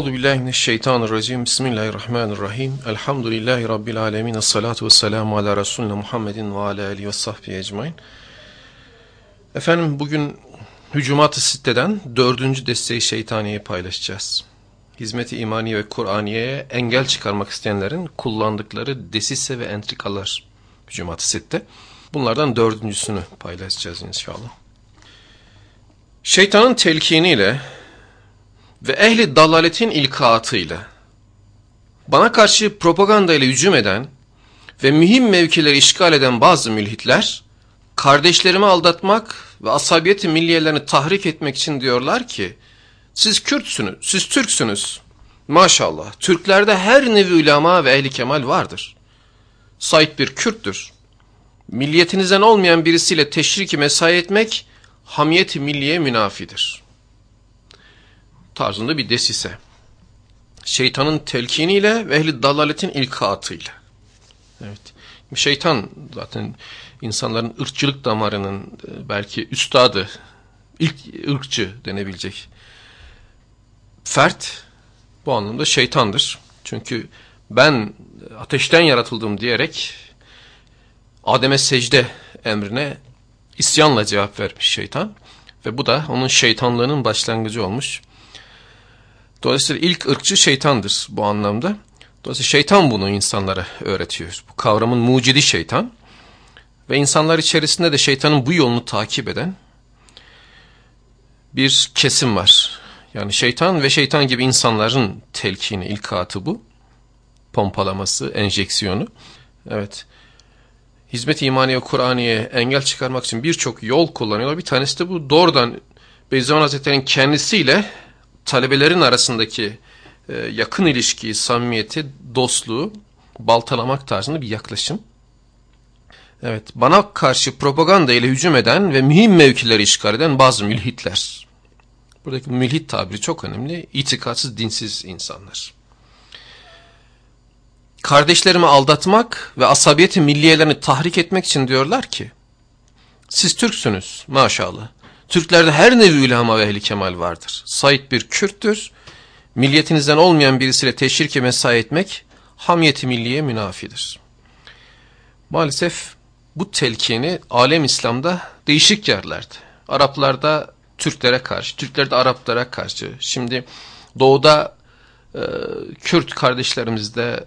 Euzu billahi mineşşeytanirracim. Bismillahirrahmanirrahim. Elhamdülillahi rabbil alamin. Essalatu vesselamu ala resulina Muhammedin ve ala alihi ve sahbihi ecmaîn. Efendim bugün Hücumat-ı Sitte'den dördüncü desteği şeytaniyeyi paylaşacağız. Hizmeti imani ve Kur'aniye'ye engel çıkarmak isteyenlerin kullandıkları desise ve entrikalar Hücumat-ı Sitte. Bunlardan dördüncüsünü paylaşacağız inşallah. Şeytanın telkiniyle ve ehli dalaletin ilkaatıyla bana karşı propaganda ile hücum eden ve mühim mevkileri işgal eden bazı mülhitler kardeşlerimi aldatmak ve asabiyeti milliyelerini tahrik etmek için diyorlar ki siz Kürtsünüz, siz Türksünüz. Maşallah Türklerde her nevi ulama ve ehli kemal vardır. Said bir Kürttür. Milliyetinizden olmayan birisiyle teşriki mesai etmek hamiyeti milliye münafidir tarzında bir desise. Şeytanın telkiniyle ve ehli dalaletin ilkaatıyla. Evet. Şeytan zaten insanların ırkçılık damarının e, belki üstadı, ilk ırkçı denebilecek fert bu anlamda şeytandır. Çünkü ben ateşten yaratıldım diyerek Adem'e secde emrine isyanla cevap vermiş şeytan. Ve bu da onun şeytanlığının başlangıcı olmuş. Dolayısıyla ilk ırkçı şeytandır bu anlamda. Dolayısıyla şeytan bunu insanlara öğretiyor. Bu kavramın mucidi şeytan. Ve insanlar içerisinde de şeytanın bu yolunu takip eden bir kesim var. Yani şeytan ve şeytan gibi insanların telkini, ilkatı bu. Pompalaması, enjeksiyonu. Evet. Hizmet imaniye, Kur'aniye engel çıkarmak için birçok yol kullanıyorlar. Bir tanesi de bu doğrudan Beyzaman Hazretleri'nin kendisiyle talebelerin arasındaki e, yakın ilişkiyi, samimiyeti, dostluğu baltalamak tarzında bir yaklaşım. Evet, bana karşı propaganda ile hücum eden ve mühim mevkileri işgal eden bazı mülhitler. Buradaki mülhit tabiri çok önemli. İtikatsız, dinsiz insanlar. Kardeşlerimi aldatmak ve asabiyeti milliyelerini tahrik etmek için diyorlar ki, siz Türksünüz maşallah. Türklerde her nevi ulema ve ehli kemal vardır. Said bir Kürttür. Milliyetinizden olmayan birisiyle teşrike mesai etmek hamiyeti milliye münafidir. Maalesef bu telkini alem İslam'da değişik yerlerde. Araplarda Türklere karşı, Türkler de Araplara karşı. Şimdi doğuda e, Kürt kardeşlerimizde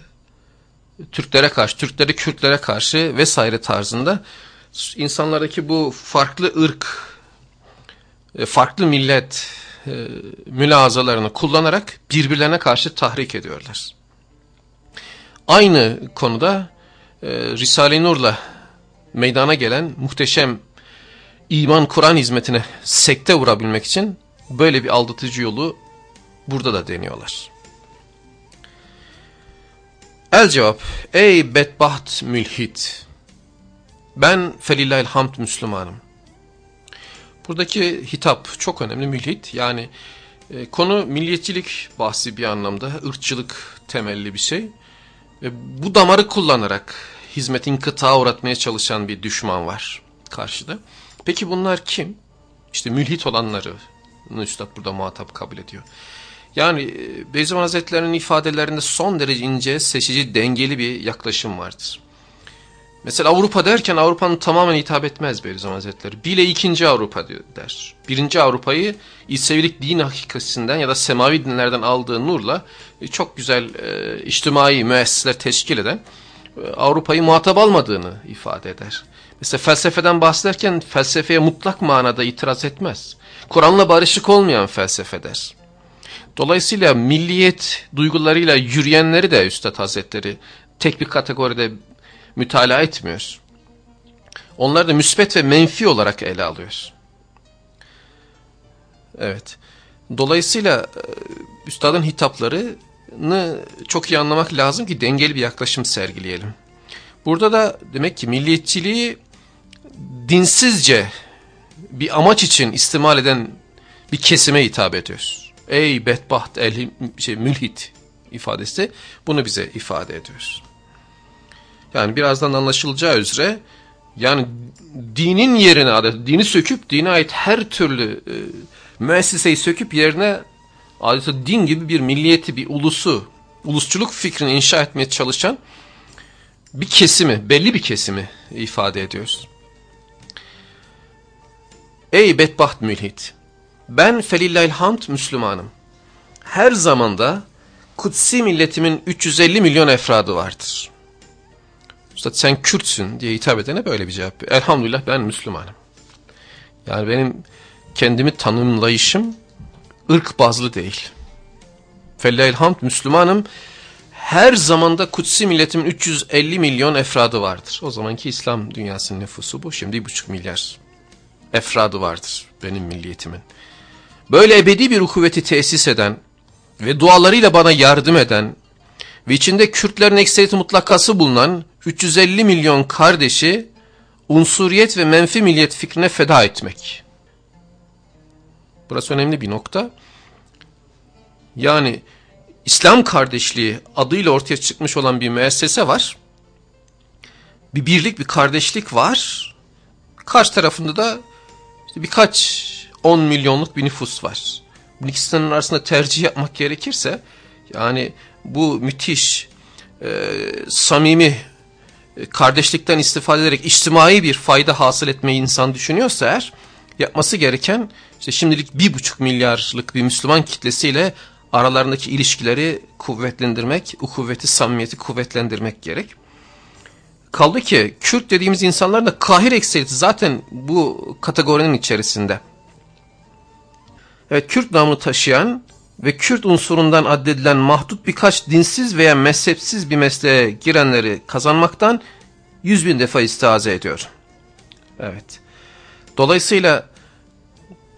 Türklere karşı, Türkleri Kürtlere karşı vesaire tarzında insanlardaki bu farklı ırk farklı millet e, mülazalarını kullanarak birbirlerine karşı tahrik ediyorlar. Aynı konuda e, Risale-i Nur'la meydana gelen muhteşem iman Kur'an hizmetine sekte vurabilmek için böyle bir aldatıcı yolu burada da deniyorlar. El cevap, ey bedbaht mülhit, ben felillahil hamd Müslümanım. Buradaki hitap çok önemli mülhit. Yani e, konu milliyetçilik bahsi bir anlamda, ırkçılık temelli bir şey. Ve bu damarı kullanarak hizmetin kıtağa uğratmaya çalışan bir düşman var karşıda. Peki bunlar kim? İşte mülhit olanları Üstad burada muhatap kabul ediyor. Yani e, Beyzim Hazretleri'nin ifadelerinde son derece ince, seçici, dengeli bir yaklaşım vardır. Mesela Avrupa derken Avrupa'nın tamamen hitap etmez Beyazıt Hazretleri. Bile ikinci Avrupa der. Birinci Avrupa'yı İsevilik din hakikatinden ya da semavi dinlerden aldığı nurla e, çok güzel e, içtimai müessesler teşkil eden e, Avrupa'yı muhatap almadığını ifade eder. Mesela felsefeden bahsederken felsefeye mutlak manada itiraz etmez. Kur'an'la barışık olmayan felsefe der. Dolayısıyla milliyet duygularıyla yürüyenleri de Üstad Hazretleri tek bir kategoride mütalaa etmiyor. Onları da müsbet ve menfi olarak ele alıyor. Evet. Dolayısıyla e, üstadın hitaplarını çok iyi anlamak lazım ki dengeli bir yaklaşım sergileyelim. Burada da demek ki milliyetçiliği dinsizce bir amaç için istimal eden bir kesime hitap ediyor. Ey bedbaht el şey, mülhit ifadesi bunu bize ifade ediyor. Yani birazdan anlaşılacağı üzere Yani dinin yerine adeta dini söküp dine ait her türlü e, müesseseyi söküp yerine adeta din gibi bir milliyeti, bir ulusu, ulusçuluk fikrini inşa etmeye çalışan bir kesimi, belli bir kesimi ifade ediyoruz. Ey bedbaht mülhit! Ben felillahilhamd Müslümanım. Her zamanda kutsi milletimin 350 milyon efradı vardır. Üstad sen Kürtsün diye hitap edene böyle bir cevap. Elhamdülillah ben Müslümanım. Yani benim kendimi tanımlayışım ırk bazlı değil. Fellahilhamd Müslümanım. Her zamanda kutsi milletimin 350 milyon efradı vardır. O zamanki İslam dünyasının nüfusu bu. Şimdi 1,5 milyar efradı vardır benim milliyetimin. Böyle ebedi bir kuvveti tesis eden ve dualarıyla bana yardım eden ve içinde Kürtlerin ekseriyeti mutlakası bulunan 350 milyon kardeşi unsuriyet ve menfi milliyet fikrine feda etmek. Burası önemli bir nokta. Yani İslam kardeşliği adıyla ortaya çıkmış olan bir müessese var. Bir birlik, bir kardeşlik var. Karşı tarafında da işte birkaç 10 milyonluk bir nüfus var. Bu ikisinin arasında tercih yapmak gerekirse yani bu müthiş e, samimi kardeşlikten istifade ederek içtimai bir fayda hasıl etmeyi insan düşünüyorsa eğer yapması gereken işte şimdilik bir buçuk milyarlık bir Müslüman kitlesiyle aralarındaki ilişkileri kuvvetlendirmek, o kuvveti, samimiyeti kuvvetlendirmek gerek. Kaldı ki Kürt dediğimiz insanların da kahir ekseriyeti zaten bu kategorinin içerisinde. Evet Kürt namını taşıyan ve Kürt unsurundan addedilen mahdut birkaç dinsiz veya mezhepsiz bir mesleğe girenleri kazanmaktan yüz bin defa istiaze ediyor. Evet. Dolayısıyla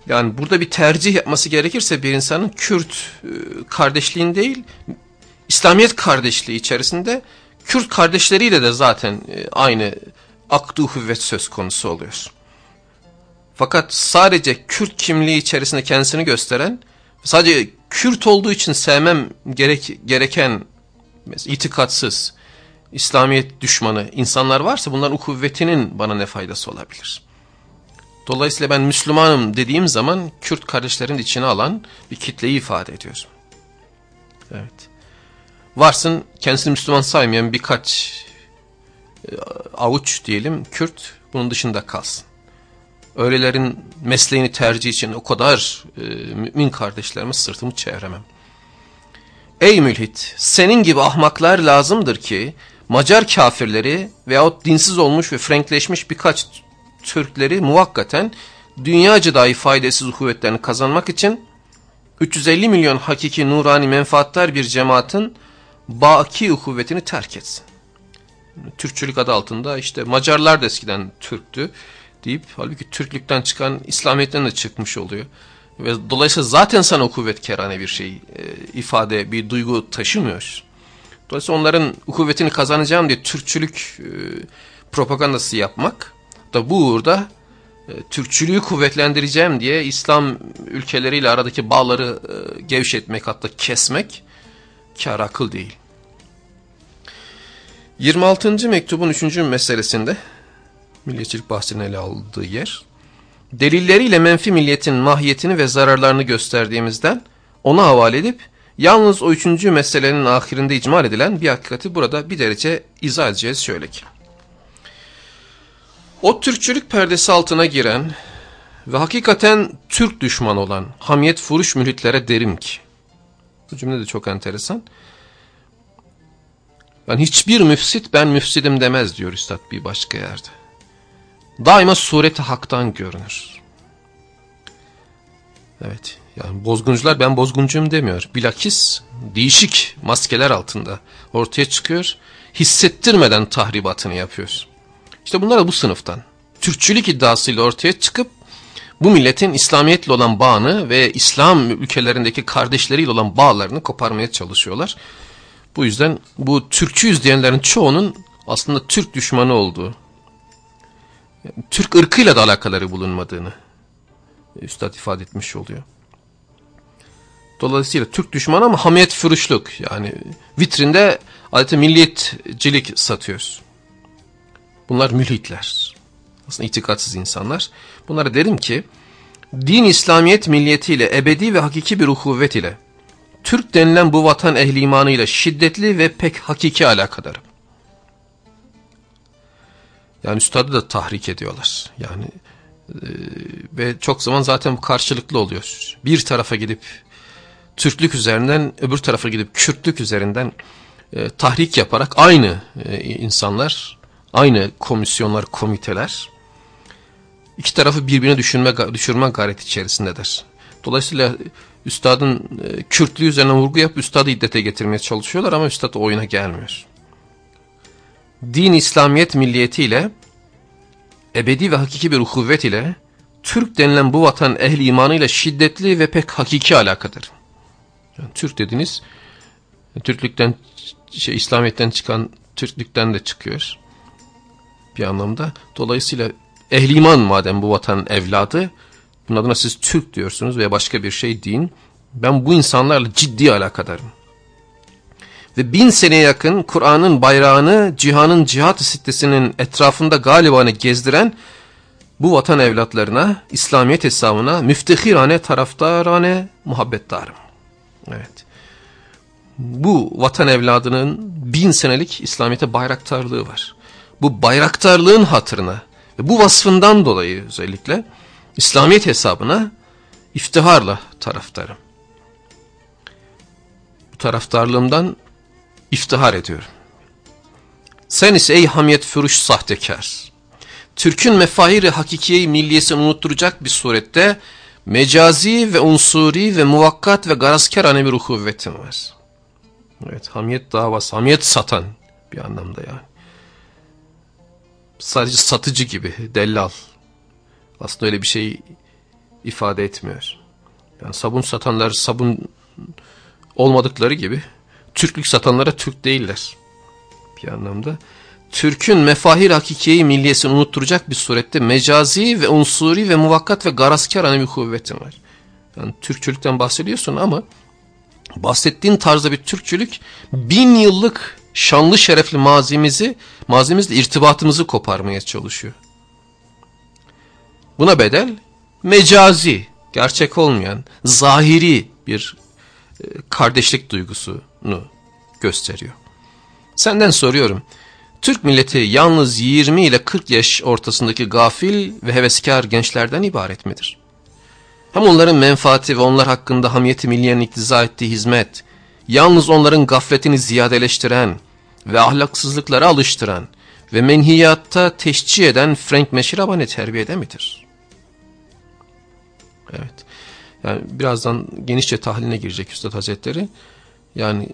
yani burada bir tercih yapması gerekirse bir insanın Kürt e, kardeşliğin değil, İslamiyet kardeşliği içerisinde Kürt kardeşleriyle de zaten e, aynı akdu hüvvet söz konusu oluyor. Fakat sadece Kürt kimliği içerisinde kendisini gösteren, sadece Kürt olduğu için sevmem gerek, gereken itikatsız, İslamiyet düşmanı insanlar varsa bunların kuvvetinin bana ne faydası olabilir? Dolayısıyla ben Müslümanım dediğim zaman Kürt kardeşlerin içine alan bir kitleyi ifade ediyorum. Evet. Varsın kendisini Müslüman saymayan birkaç e, avuç diyelim Kürt bunun dışında kalsın. Öylelerin mesleğini tercih için o kadar e, mümin kardeşlerime sırtımı çeviremem. Ey mülhit senin gibi ahmaklar lazımdır ki Macar kafirleri veyahut dinsiz olmuş ve frenkleşmiş birkaç Türkleri muvakkaten dünyaca dahi faydasız kuvvetlerini kazanmak için 350 milyon hakiki nurani menfaatler bir cemaatin baki kuvvetini terk etsin. Türkçülük adı altında işte Macarlar da eskiden Türktü deyip halbuki Türklükten çıkan İslamiyet'ten de çıkmış oluyor. Ve dolayısıyla zaten sana kuvvet kerane bir şey e, ifade, bir duygu taşımıyor. Dolayısıyla onların kuvvetini kazanacağım diye Türkçülük e, propagandası yapmak da bu uğurda e, Türkçülüğü kuvvetlendireceğim diye İslam ülkeleriyle aradaki bağları e, gevşetmek hatta kesmek kar akıl değil. 26. mektubun 3. meselesinde milliyetçilik bahsini ele aldığı yer delilleriyle menfi milliyetin mahiyetini ve zararlarını gösterdiğimizden ona havale edip yalnız o üçüncü meselenin ahirinde icmal edilen bir hakikati burada bir derece izah edeceğiz şöyle ki. O Türkçülük perdesi altına giren ve hakikaten Türk düşmanı olan hamiyet furuş mühitlere derim ki, bu cümle de çok enteresan, yani hiçbir müfsit ben müfsidim demez diyor Üstad bir başka yerde. Daima sureti haktan görünür. Evet yani bozguncular ben bozguncuyum demiyor. Bilakis değişik maskeler altında ortaya çıkıyor. Hissettirmeden tahribatını yapıyor. İşte bunlar da bu sınıftan. Türkçülük iddiasıyla ortaya çıkıp bu milletin İslamiyetle olan bağını ve İslam ülkelerindeki kardeşleriyle olan bağlarını koparmaya çalışıyorlar. Bu yüzden bu Türkçüyüz diyenlerin çoğunun aslında Türk düşmanı olduğu, Türk ırkıyla da alakaları bulunmadığını Üstad ifade etmiş oluyor. Dolayısıyla Türk düşmanı ama hamiyet fırışlık yani vitrinde adeta milliyetcilik satıyoruz. Bunlar mülhitler. aslında itikatsız insanlar. Bunlara derim ki din İslamiyet milliyetiyle ebedi ve hakiki bir uhuvvet ile Türk denilen bu vatan ehli imanıyla şiddetli ve pek hakiki alakadarım. Yani üstadı da tahrik ediyorlar. Yani e, ve çok zaman zaten bu karşılıklı oluyor. Bir tarafa gidip Türklük üzerinden öbür tarafa gidip Kürtlük üzerinden e, tahrik yaparak aynı e, insanlar, aynı komisyonlar, komiteler iki tarafı birbirine düşünme, düşürme gayreti içerisindedir. Dolayısıyla üstadın e, Kürtlüğü üzerine vurgu yapıp üstadı iddete getirmeye çalışıyorlar ama üstad oyuna gelmiyor. Din İslamiyet milliyetiyle ebedi ve hakiki bir uhuvvet ile Türk denilen bu vatan ehli imanıyla şiddetli ve pek hakiki alakadır. Yani Türk dediniz, Türklükten, şey, İslamiyet'ten çıkan Türklükten de çıkıyor bir anlamda. Dolayısıyla ehli iman madem bu vatan evladı, bunun adına siz Türk diyorsunuz veya başka bir şey deyin. Ben bu insanlarla ciddi alakadarım. Ve bin seneye yakın Kur'an'ın bayrağını cihanın cihat sitesinin etrafında galibanı gezdiren bu vatan evlatlarına, İslamiyet hesabına müftehirane, taraftarane, muhabbettarım. Evet. Bu vatan evladının bin senelik İslamiyet'e bayraktarlığı var. Bu bayraktarlığın hatırına ve bu vasfından dolayı özellikle İslamiyet hesabına iftiharla taraftarım. Bu taraftarlığımdan iftihar ediyorum. Sen ise ey hamiyet furuş sahtekar. Türk'ün mefahiri hakikiyeyi milliyesini unutturacak bir surette mecazi ve unsuri ve muvakkat ve garazkar bir uhuvvetin var. Evet hamiyet davası, hamiyet satan bir anlamda yani. Sadece satıcı gibi, dellal. Aslında öyle bir şey ifade etmiyor. Yani sabun satanlar sabun olmadıkları gibi Türklük satanlara Türk değiller. Bir anlamda. Türk'ün mefahir hakikiyeyi milliyesini unutturacak bir surette mecazi ve unsuri ve muvakkat ve garaskar hani bir kuvvetin var. Yani Türkçülükten bahsediyorsun ama bahsettiğin tarzda bir Türkçülük bin yıllık şanlı şerefli mazimizi, mazimizle irtibatımızı koparmaya çalışıyor. Buna bedel mecazi, gerçek olmayan, zahiri bir e, kardeşlik duygusunu gösteriyor. Senden soruyorum. Türk milleti yalnız 20 ile 40 yaş ortasındaki gafil ve heveskar gençlerden ibaret midir? Hem onların menfaati ve onlar hakkında hamiyeti milliyenin iktiza ettiği hizmet, yalnız onların gafletini ziyadeleştiren ve ahlaksızlıklara alıştıran ve menhiyatta teşcih eden Frank Meşirabane terbiyede midir? Evet. Yani birazdan genişçe tahliline girecek Üstad Hazretleri. Yani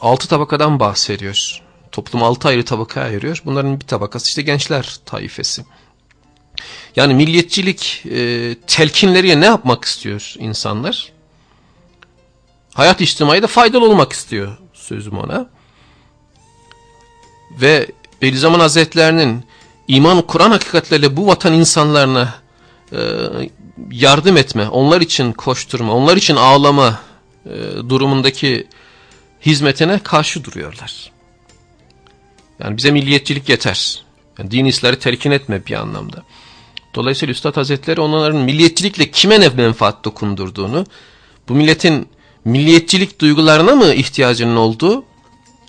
altı tabakadan bahsediyor. Toplum altı ayrı tabakaya ayırıyor. Bunların bir tabakası işte gençler taifesi. Yani milliyetçilik e, telkinleriyle ne yapmak istiyor insanlar? Hayat içtimai de faydalı olmak istiyor sözüm ona. Ve Bediüzzaman Hazretlerinin iman Kur'an hakikatleriyle bu vatan insanlarına e, yardım etme, onlar için koşturma, onlar için ağlama e, durumundaki hizmetine karşı duruyorlar. Yani bize milliyetçilik yeter. Yani din isleri telkin etme bir anlamda. Dolayısıyla Üstad Hazretleri onların milliyetçilikle kime ne menfaat dokundurduğunu, bu milletin milliyetçilik duygularına mı ihtiyacının olduğu,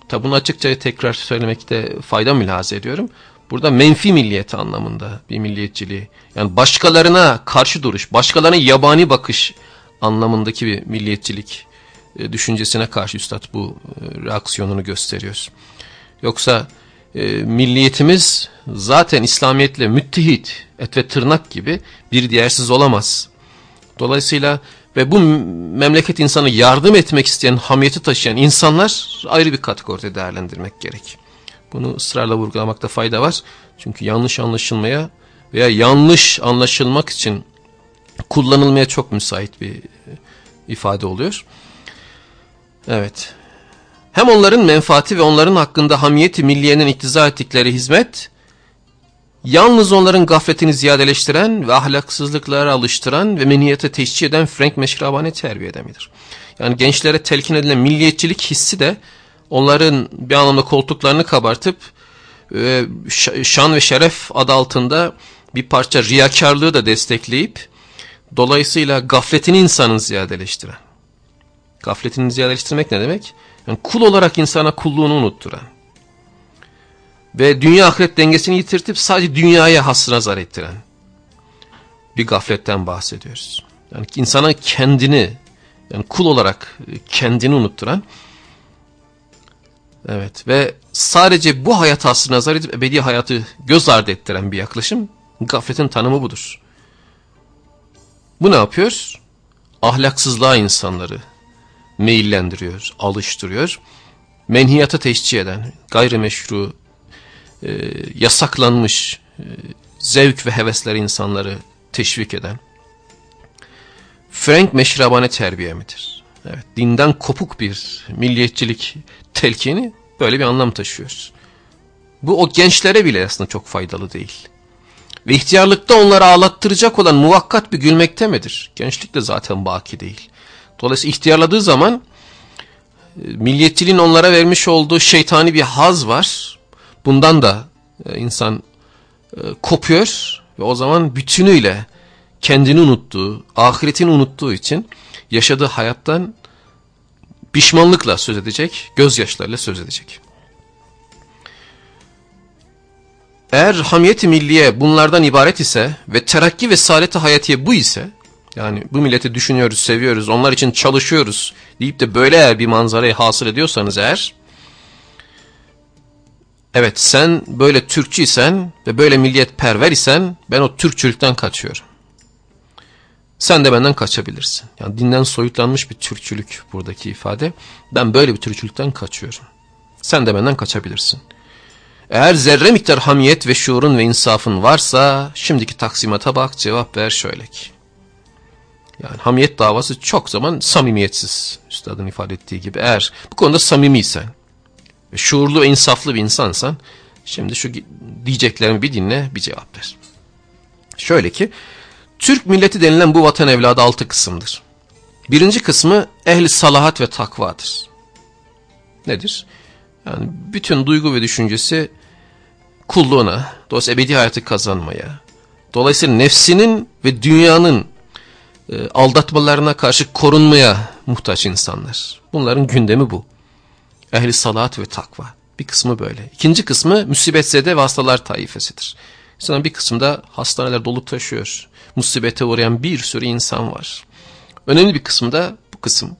tabi bunu açıkça tekrar söylemekte fayda mülahaz ediyorum. Burada menfi milliyet anlamında bir milliyetçiliği, yani başkalarına karşı duruş, başkalarına yabani bakış anlamındaki bir milliyetçilik e, düşüncesine karşı Üstad bu e, reaksiyonunu gösteriyor. Yoksa e, milliyetimiz zaten İslamiyetle müttehit, et ve tırnak gibi bir diğersiz olamaz. Dolayısıyla ve bu memleket insanı yardım etmek isteyen, hamiyeti taşıyan insanlar ayrı bir kategoride değerlendirmek gerek. Bunu ısrarla vurgulamakta fayda var. Çünkü yanlış anlaşılmaya veya yanlış anlaşılmak için kullanılmaya çok müsait bir ifade oluyor. Evet. Hem onların menfaati ve onların hakkında hamiyeti milliyenin iktiza ettikleri hizmet, yalnız onların gafletini ziyadeleştiren ve ahlaksızlıklara alıştıran ve meniyete teşcih eden Frank Meşrabane terbiyede midir? Yani gençlere telkin edilen milliyetçilik hissi de onların bir anlamda koltuklarını kabartıp e, şan ve şeref adı altında bir parça riyakarlığı da destekleyip dolayısıyla gafletini insanın ziyadeleştiren. Gafletini ziyadeleştirmek ne demek? Yani kul olarak insana kulluğunu unutturan. Ve dünya ahiret dengesini yitirtip sadece dünyaya hasra zar ettiren bir gafletten bahsediyoruz. Yani insana kendini yani kul olarak kendini unutturan evet ve sadece bu hayat hasrına nazar edip ebedi hayatı göz ardı ettiren bir yaklaşım gafletin tanımı budur. Bu ne yapıyor? Ahlaksızlığa insanları meyillendiriyor, alıştırıyor. Menhiyata teşcih eden, gayrimeşru, e, yasaklanmış e, zevk ve hevesleri insanları teşvik eden. Frank meşrabane terbiye midir? Evet, dinden kopuk bir milliyetçilik telkini böyle bir anlam taşıyor. Bu o gençlere bile aslında çok faydalı değil. Ve ihtiyarlıkta onları ağlattıracak olan muvakkat bir gülmekte midir? Gençlik de zaten baki değil. Dolayısıyla ihtiyarladığı zaman e, milliyetçiliğin onlara vermiş olduğu şeytani bir haz var. Bundan da e, insan e, kopuyor ve o zaman bütünüyle kendini unuttuğu, ahiretini unuttuğu için yaşadığı hayattan pişmanlıkla söz edecek, gözyaşlarıyla söz edecek. Eğer hamiyeti milliye bunlardan ibaret ise ve terakki ve saadeti hayatiye bu ise, yani bu milleti düşünüyoruz, seviyoruz, onlar için çalışıyoruz deyip de böyle bir manzarayı hasıl ediyorsanız eğer, evet sen böyle Türkçüysen ve böyle milliyetperver isen ben o Türkçülükten kaçıyorum. Sen de benden kaçabilirsin. Yani dinden soyutlanmış bir Türkçülük buradaki ifade. Ben böyle bir Türkçülükten kaçıyorum. Sen de benden kaçabilirsin. Eğer zerre miktar hamiyet ve şuurun ve insafın varsa şimdiki taksimata bak cevap ver şöyle ki. Yani hamiyet davası çok zaman samimiyetsiz. Üstadın ifade ettiği gibi eğer bu konuda samimiysen şuurlu ve insaflı bir insansan şimdi şu diyeceklerimi bir dinle bir cevap ver. Şöyle ki Türk milleti denilen bu vatan evladı altı kısımdır. Birinci kısmı ehli salahat ve takvadır. Nedir? Yani bütün duygu ve düşüncesi kulluğuna, dolayısıyla ebedi hayatı kazanmaya, dolayısıyla nefsinin ve dünyanın e, aldatmalarına karşı korunmaya muhtaç insanlar. Bunların gündemi bu. Ehli salat ve takva. Bir kısmı böyle. İkinci kısmı müsibetzede ve hastalar taifesidir. İnsanın bir kısmında hastaneler dolup taşıyor. Musibete uğrayan bir sürü insan var. Önemli bir kısmı da bu kısım.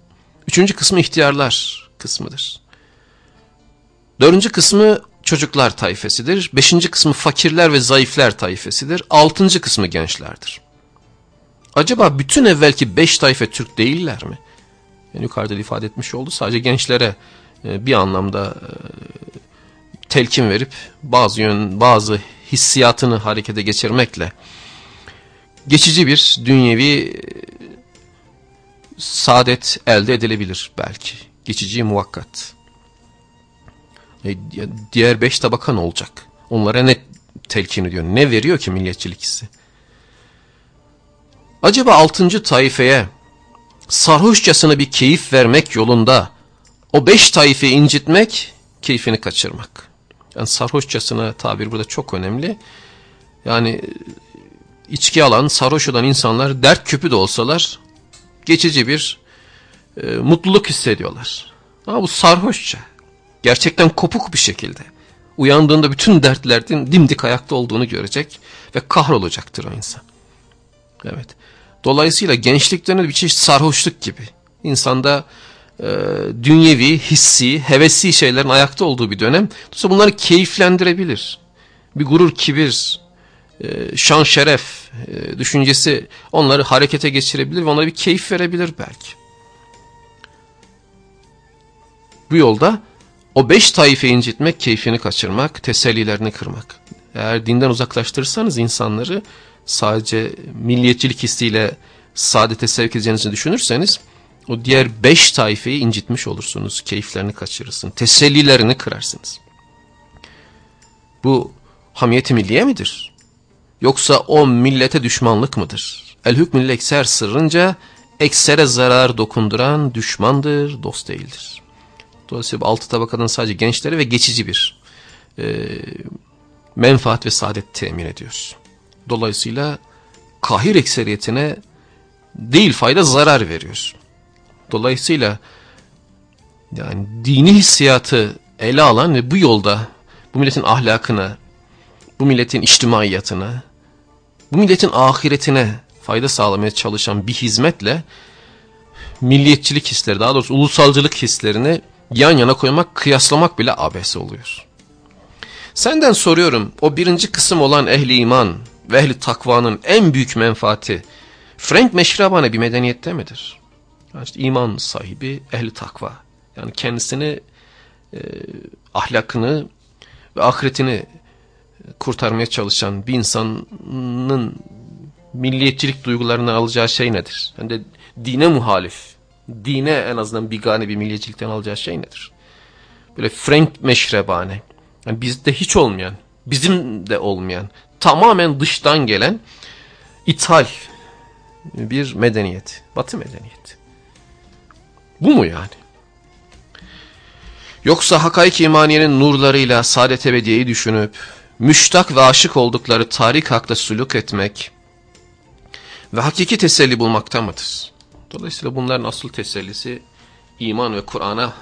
Üçüncü kısmı ihtiyarlar kısmıdır. Dördüncü kısmı çocuklar tayfesidir. Beşinci kısmı fakirler ve zayıflar tayfesidir. Altıncı kısmı gençlerdir. Acaba bütün evvelki beş tayfe Türk değiller mi? Yani yukarıda ifade etmiş oldu. Sadece gençlere e, bir anlamda e, telkin verip bazı yön, bazı hissiyatını harekete geçirmekle geçici bir dünyevi e, saadet elde edilebilir belki. Geçici muvakkat. E, diğer beş tabaka ne olacak? Onlara ne telkin ediyor? Ne veriyor ki milliyetçilik hissi? Acaba altıncı taifeye sarhoşçasına bir keyif vermek yolunda o beş taifeyi incitmek, keyfini kaçırmak. Yani sarhoşçasına tabir burada çok önemli. Yani içki alan, sarhoş olan insanlar dert küpü de olsalar geçici bir e, mutluluk hissediyorlar. Ama bu sarhoşça gerçekten kopuk bir şekilde uyandığında bütün dertlerden dimdik ayakta olduğunu görecek ve kahrolacaktır o insan. Evet. Dolayısıyla gençlikten bir çeşit sarhoşluk gibi. İnsanda e, dünyevi, hissi, hevesli şeylerin ayakta olduğu bir dönem. Dolayısıyla bunları keyiflendirebilir. Bir gurur, kibir, e, şan, şeref e, düşüncesi onları harekete geçirebilir ve onlara bir keyif verebilir belki. Bu yolda o beş taife incitmek, keyfini kaçırmak, tesellilerini kırmak. Eğer dinden uzaklaştırırsanız insanları sadece milliyetçilik hissiyle saadete sevk edeceğinizi düşünürseniz o diğer beş taifeyi incitmiş olursunuz. Keyiflerini kaçırırsın, tesellilerini kırarsınız. Bu hamiyeti milliye midir? Yoksa o millete düşmanlık mıdır? El hükmül ekser sırrınca eksere zarar dokunduran düşmandır, dost değildir. Dolayısıyla altı tabakadan sadece gençleri ve geçici bir e, menfaat ve saadet temin ediyor. Dolayısıyla kahir ekseriyetine değil fayda zarar veriyor. Dolayısıyla yani dini hissiyatı ele alan ve bu yolda bu milletin ahlakına, bu milletin içtimaiyatına, bu milletin ahiretine fayda sağlamaya çalışan bir hizmetle milliyetçilik hisleri, daha doğrusu ulusalcılık hislerini yan yana koymak, kıyaslamak bile abes oluyor. Senden soruyorum, o birinci kısım olan ehli iman ve ehli takvanın en büyük menfaati, Frank meşrabane bir medeniyette midir? Yani işte iman sahibi, ehli takva. Yani kendisini, e, ahlakını ve ahiretini kurtarmaya çalışan bir insanın milliyetçilik duygularını alacağı şey nedir? Yani de dine muhalif, dine en azından bigane bir milliyetçilikten alacağı şey nedir? Böyle Frank meşrebane, yani bizde hiç olmayan, bizim de olmayan, tamamen dıştan gelen ithal bir medeniyet, batı medeniyeti. Bu mu yani? Yoksa hakaik imaniyenin nurlarıyla saadet ebediyeyi düşünüp, müştak ve aşık oldukları tarih hakta suluk etmek ve hakiki teselli bulmakta mıdır? Dolayısıyla bunların asıl tesellisi iman ve Kur'an'a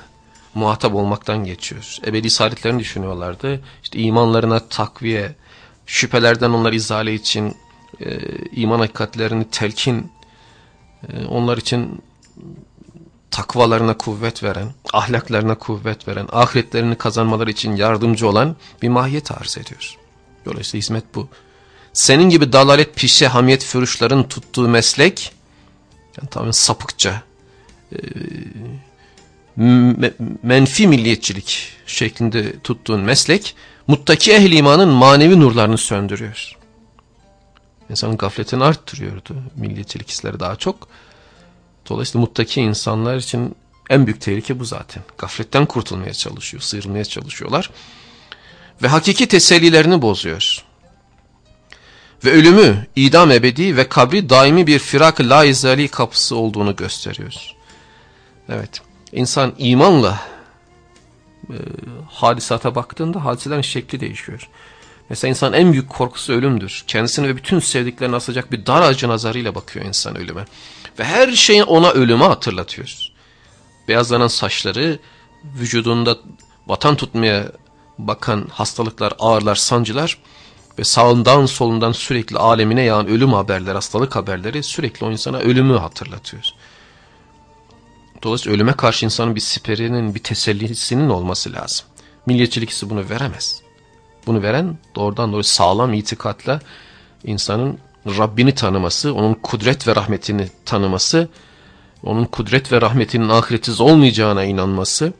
muhatap olmaktan geçiyor. Ebedi saadetlerini düşünüyorlardı. İşte imanlarına takviye, şüphelerden onları izale için, e, iman hakikatlerini telkin, e, onlar için takvalarına kuvvet veren, ahlaklarına kuvvet veren, ahiretlerini kazanmaları için yardımcı olan bir mahiyet arz ediyor. Dolayısıyla hizmet bu. Senin gibi dalalet, pişe, hamiyet, fürüşlerin tuttuğu meslek, yani tamamen sapıkça, e, menfi milliyetçilik şeklinde tuttuğun meslek, muttaki ehli imanın manevi nurlarını söndürüyor. İnsanın gafletini arttırıyordu milliyetçilik hisleri daha çok. Dolayısıyla muttaki insanlar için en büyük tehlike bu zaten. Gafletten kurtulmaya çalışıyor, sıyrılmaya çalışıyorlar. Ve hakiki tesellilerini bozuyor. Ve ölümü, idam ebedi ve kabri daimi bir firak-ı la kapısı olduğunu gösteriyor. Evet, insan imanla e, hadisata baktığında hadiselerin şekli değişiyor. Mesela insan en büyük korkusu ölümdür. Kendisini ve bütün sevdiklerini asacak bir dar ağacı nazarıyla bakıyor insan ölüme. Ve her şeyin ona ölümü hatırlatıyor. Beyazlanan saçları, vücudunda vatan tutmaya bakan hastalıklar, ağırlar, sancılar ve sağından solundan sürekli alemine yağan ölüm haberleri, hastalık haberleri sürekli o insana ölümü hatırlatıyor. Dolayısıyla ölüme karşı insanın bir siperinin, bir tesellisinin olması lazım. Milliyetçilik hissi bunu veremez. Bunu veren doğrudan doğru sağlam itikatla insanın Rabbini tanıması, onun kudret ve rahmetini tanıması, onun kudret ve rahmetinin ahiretsiz olmayacağına inanması.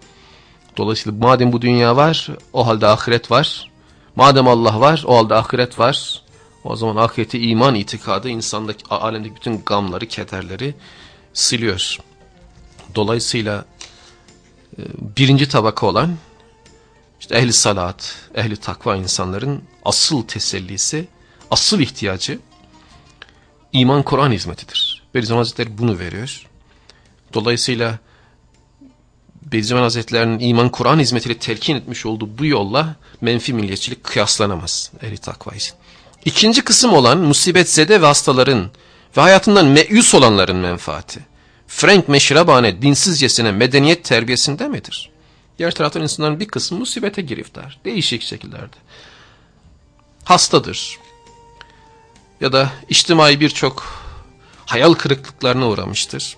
Dolayısıyla madem bu dünya var, o halde ahiret var. Madem Allah var, o halde ahiret var. O zaman ahireti iman itikadı insandaki, alemdeki bütün gamları, kederleri siliyor. Dolayısıyla e, birinci tabaka olan işte ehli salat, ehli takva insanların asıl tesellisi, asıl ihtiyacı iman Kur'an hizmetidir. Bediüzzaman Hazretleri bunu veriyor. Dolayısıyla Bediüzzaman Hazretleri'nin iman Kur'an hizmetiyle telkin etmiş olduğu bu yolla menfi milliyetçilik kıyaslanamaz ehli takva için. İkinci kısım olan musibet zede ve hastaların ve hayatından meyus olanların menfaati. Frank meşrabane dinsizcesine medeniyet terbiyesinde midir? Diğer taraftan insanların bir kısmı musibete giriftar. Değişik şekillerde. Hastadır, ya da içtimai birçok hayal kırıklıklarına uğramıştır.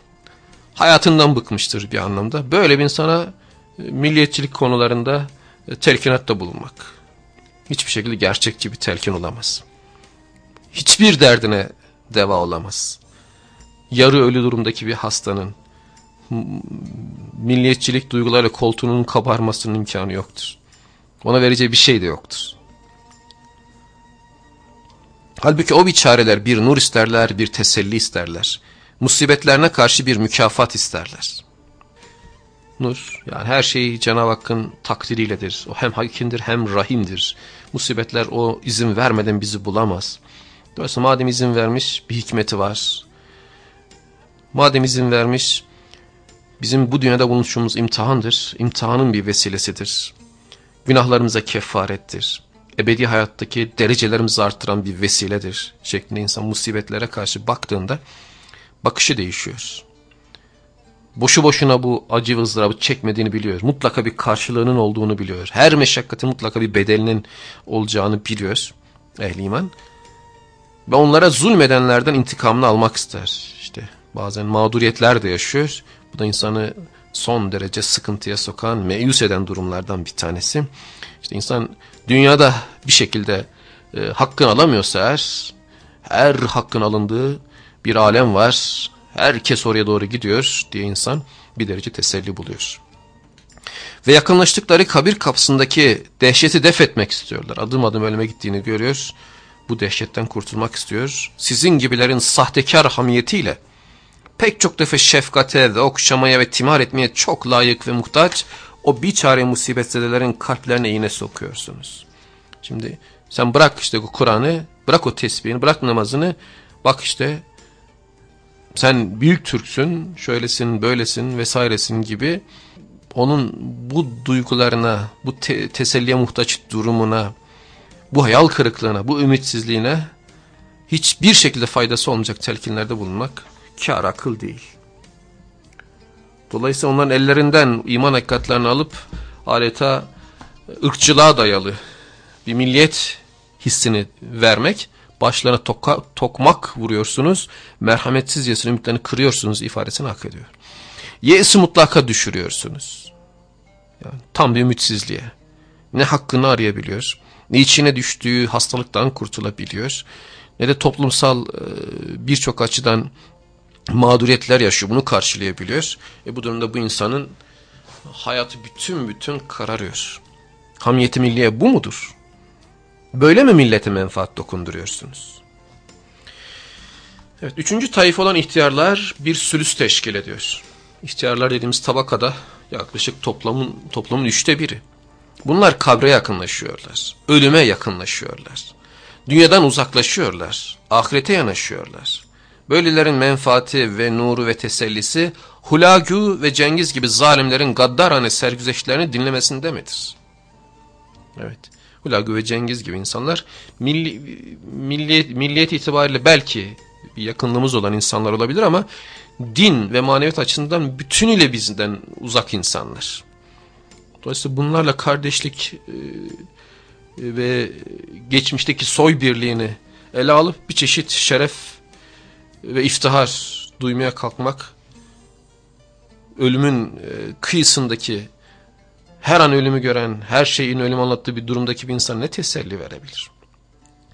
Hayatından bıkmıştır bir anlamda. Böyle bir insana e, milliyetçilik konularında e, telkinatta bulunmak. Hiçbir şekilde gerçekçi bir telkin olamaz. Hiçbir derdine deva olamaz. Yarı ölü durumdaki bir hastanın milliyetçilik duygularıyla koltuğunun kabarmasının imkanı yoktur. Ona vereceği bir şey de yoktur. Halbuki o biçareler bir nur isterler, bir teselli isterler. Musibetlerine karşı bir mükafat isterler. Nur, yani her şey Cenab-ı Hakk'ın takdiriyledir. O hem hakimdir hem rahimdir. Musibetler o izin vermeden bizi bulamaz. Dolayısıyla madem izin vermiş bir hikmeti var. Madem izin vermiş bizim bu dünyada bulunuşumuz imtihandır. İmtihanın bir vesilesidir. günahlarımıza kefarettir. Ebedi hayattaki derecelerimizi arttıran bir vesiledir şeklinde insan musibetlere karşı baktığında bakışı değişiyor. Boşu boşuna bu acı ve ızdırabı çekmediğini biliyor. Mutlaka bir karşılığının olduğunu biliyor. Her meşakkatin mutlaka bir bedelinin olacağını biliyor ehli iman. Ve onlara zulmedenlerden intikamını almak ister. İşte bazen mağduriyetler de yaşıyor. Bu da insanı son derece sıkıntıya sokan, meyus eden durumlardan bir tanesi. İşte insan dünyada bir şekilde e, hakkını alamıyorsa eğer, her hakkın alındığı bir alem var. Herkes oraya doğru gidiyor diye insan bir derece teselli buluyor. Ve yakınlaştıkları kabir kapısındaki dehşeti def etmek istiyorlar. Adım adım ölüme gittiğini görüyor. Bu dehşetten kurtulmak istiyor. Sizin gibilerin sahtekar hamiyetiyle pek çok defa şefkate ve okşamaya ve timar etmeye çok layık ve muhtaç o bir çare musibetzedelerin kalplerine iğne sokuyorsunuz. Şimdi sen bırak işte Kur'an'ı, bırak o tesbihini, bırak namazını, bak işte sen büyük Türksün, şöylesin, böylesin vesairesin gibi onun bu duygularına, bu te teselliye muhtaç durumuna, bu hayal kırıklığına, bu ümitsizliğine hiçbir şekilde faydası olmayacak telkinlerde bulunmak kar akıl değil. Dolayısıyla onların ellerinden iman hakikatlerini alıp adeta ırkçılığa dayalı bir milliyet hissini vermek, başlarına toka, tokmak vuruyorsunuz, merhametsizcesine ümitlerini kırıyorsunuz ifadesini hak ediyor. Ye'si mutlaka düşürüyorsunuz. Yani tam bir ümitsizliğe. Ne hakkını arayabiliyor, ne içine düştüğü hastalıktan kurtulabiliyor, ne de toplumsal birçok açıdan mağduriyetler yaşıyor. Bunu karşılayabiliyor. E bu durumda bu insanın hayatı bütün bütün kararıyor. Hamiyeti milliye bu mudur? Böyle mi millete menfaat dokunduruyorsunuz? Evet, üçüncü tayif olan ihtiyarlar bir sülüs teşkil ediyor. İhtiyarlar dediğimiz tabakada yaklaşık toplamın, toplamın üçte biri. Bunlar kabre yakınlaşıyorlar. Ölüme yakınlaşıyorlar. Dünyadan uzaklaşıyorlar. Ahirete yanaşıyorlar. Böylelerin menfaati ve nuru ve tesellisi Hulagü ve Cengiz gibi zalimlerin gaddarane sergüzeşlerini dinlemesinde midir? Evet. Hulagü ve Cengiz gibi insanlar milli, milliyet, milliyet itibariyle belki yakınlığımız olan insanlar olabilir ama din ve maneviyat açısından bütünüyle bizden uzak insanlar. Dolayısıyla bunlarla kardeşlik e, ve geçmişteki soy birliğini ele alıp bir çeşit şeref ve iftihar duymaya kalkmak ölümün e, kıyısındaki her an ölümü gören, her şeyin ölüm anlattığı bir durumdaki bir insan ne teselli verebilir?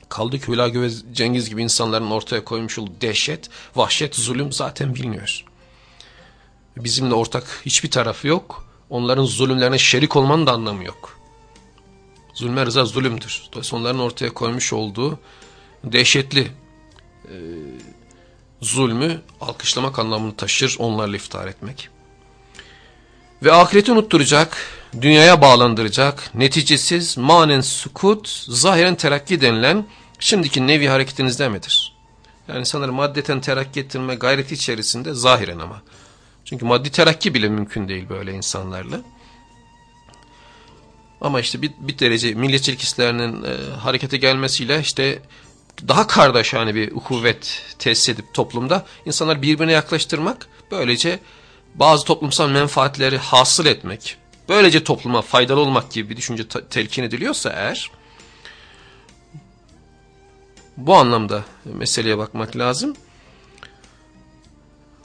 Kaldı ki Hülagü ve Cengiz gibi insanların ortaya koymuş olduğu dehşet, vahşet, zulüm zaten biliniyor. Bizimle ortak hiçbir tarafı yok. Onların zulümlerine şerik olmanın da anlamı yok. Zulme rıza zulümdür. Dolayısıyla onların ortaya koymuş olduğu dehşetli e, zulmü alkışlamak anlamını taşır, onlarla iftihar etmek. Ve ahireti unutturacak, dünyaya bağlandıracak, neticesiz, manen sukut, zahiren terakki denilen şimdiki nevi hareketinizde midir? Yani sanırım maddeten terakki ettirme gayreti içerisinde zahiren ama. Çünkü maddi terakki bile mümkün değil böyle insanlarla. Ama işte bir, bir derece milliyetçilik hislerinin e, harekete gelmesiyle işte daha kardeşane bir kuvvet tesis edip toplumda insanlar birbirine yaklaştırmak, böylece bazı toplumsal menfaatleri hasıl etmek, böylece topluma faydalı olmak gibi bir düşünce telkin ediliyorsa eğer, bu anlamda meseleye bakmak lazım.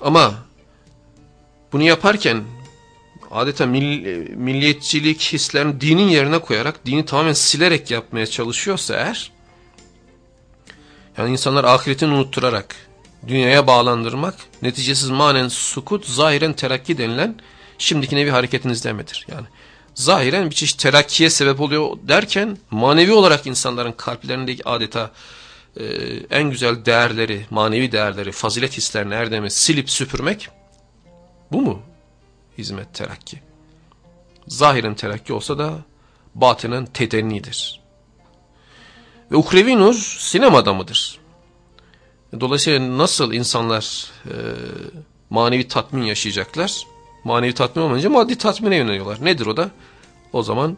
Ama bunu yaparken adeta mill milliyetçilik hislerini dinin yerine koyarak, dini tamamen silerek yapmaya çalışıyorsa eğer, yani insanlar ahiretini unutturarak dünyaya bağlandırmak, neticesiz manen sukut, zahiren terakki denilen şimdiki nevi hareketinizde midir? Yani zahiren bir çeşit terakkiye sebep oluyor derken manevi olarak insanların kalplerindeki adeta e, en güzel değerleri, manevi değerleri, fazilet hislerini erdemi silip süpürmek bu mu hizmet terakki? Zahiren terakki olsa da batinen tedennidir. Ve ukrevi nur sinemada mıdır? Dolayısıyla nasıl insanlar e, manevi tatmin yaşayacaklar? Manevi tatmin olmayınca maddi tatmine yöneliyorlar. Nedir o da? O zaman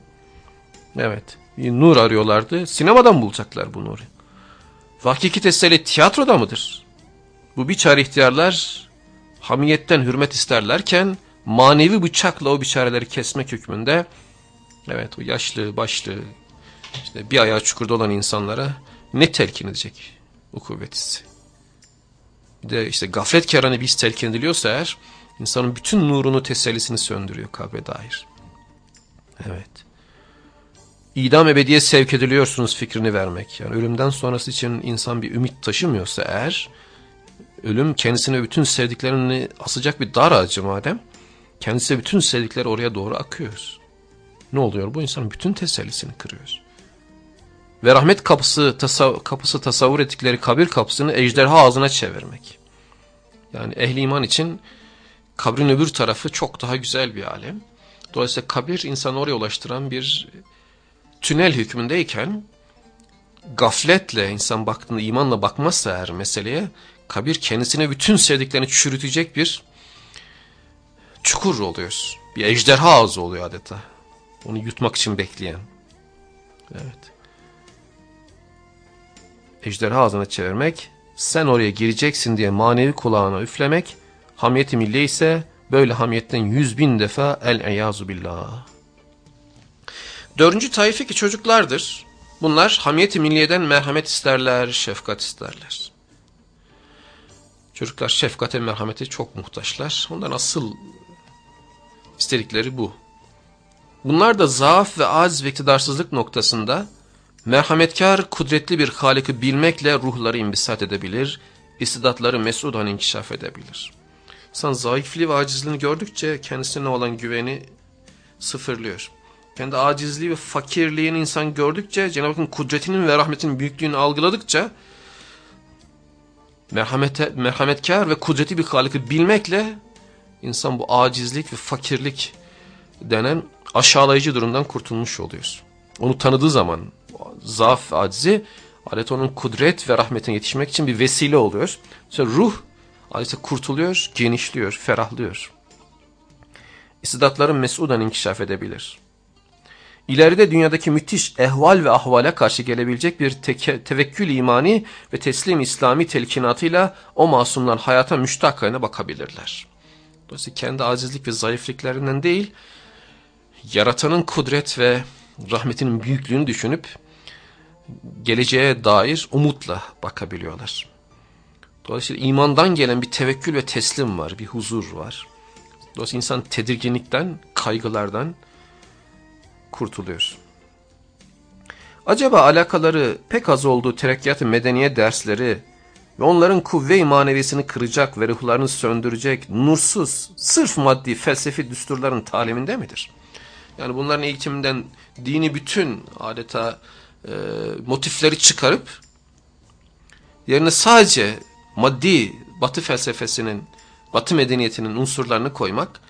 Evet. Bir nur arıyorlardı. Sinemadan bulacaklar bu nuru. Hakiki teselli tiyatroda mıdır? Bu biçare ihtiyarlar hamiyetten hürmet isterlerken manevi bıçakla o biçareleri kesmek hükmünde evet o yaşlı başlı işte bir ayağı çukurda olan insanlara ne telkin edecek o kuvvetisi. Bir de işte gaflet kerane biz telkin ediliyorsa eğer insanın bütün nurunu tesellisini söndürüyor kabre dair. Evet. İdam ebediye sevk ediliyorsunuz fikrini vermek. Yani ölümden sonrası için insan bir ümit taşımıyorsa eğer ölüm kendisine bütün sevdiklerini asacak bir dar ağacı madem kendisi bütün sevdikleri oraya doğru akıyor. Ne oluyor? Bu insanın bütün tesellisini kırıyor. Ve rahmet kapısı, tasav kapısı tasavvur ettikleri kabir kapısını ejderha ağzına çevirmek. Yani ehli iman için kabrin öbür tarafı çok daha güzel bir alem. Dolayısıyla kabir insanı oraya ulaştıran bir tünel hükmündeyken gafletle insan baktığında imanla bakmazsa eğer meseleye kabir kendisine bütün sevdiklerini çürütecek bir çukur oluyor. Bir ejderha ağzı oluyor adeta. Onu yutmak için bekleyen. Evet. Ejderha ağzına çevirmek, sen oraya gireceksin diye manevi kulağına üflemek, hamiyeti milli ise böyle hamiyetten yüz bin defa el-eyazu billah. Dördüncü taife ki çocuklardır. Bunlar hamiyeti milliyeden merhamet isterler, şefkat isterler. Çocuklar şefkate, merhamete çok muhtaçlar. Ondan asıl istedikleri bu. Bunlar da zaaf ve aciz ve iktidarsızlık noktasında merhametkar, kudretli bir Halik'i bilmekle ruhları imbisat edebilir, istidatları mesudan inkişaf edebilir. İnsan zayıflığı ve acizliğini gördükçe kendisine olan güveni sıfırlıyor. Kendi acizliği ve fakirliğini insan gördükçe, Cenab-ı Hakk'ın kudretinin ve rahmetinin büyüklüğünü algıladıkça, merhamete, merhametkar ve kudreti bir Halik'i bilmekle insan bu acizlik ve fakirlik denen aşağılayıcı durumdan kurtulmuş oluyor. Onu tanıdığı zaman zaaf ve acizi adet onun kudret ve rahmetine yetişmek için bir vesile oluyor. Sonra ruh adeta kurtuluyor, genişliyor, ferahlıyor. İstidatların mesudan inkişaf edebilir. İleride dünyadaki müthiş ehval ve ahvale karşı gelebilecek bir teke, tevekkül imani ve teslim İslami telkinatıyla o masumlar hayata müştakane bakabilirler. Dolayısıyla kendi acizlik ve zayıflıklarından değil, yaratanın kudret ve rahmetinin büyüklüğünü düşünüp geleceğe dair umutla bakabiliyorlar. Dolayısıyla imandan gelen bir tevekkül ve teslim var, bir huzur var. Dolayısıyla insan tedirginlikten, kaygılardan kurtuluyor. Acaba alakaları pek az olduğu terekkiyat-ı medeniye dersleri ve onların kuvve-i manevisini kıracak ve ruhlarını söndürecek nursuz, sırf maddi felsefi düsturların taliminde midir? Yani bunların eğitiminden dini bütün adeta e, motifleri çıkarıp yerine sadece maddi batı felsefesinin, batı medeniyetinin unsurlarını koymak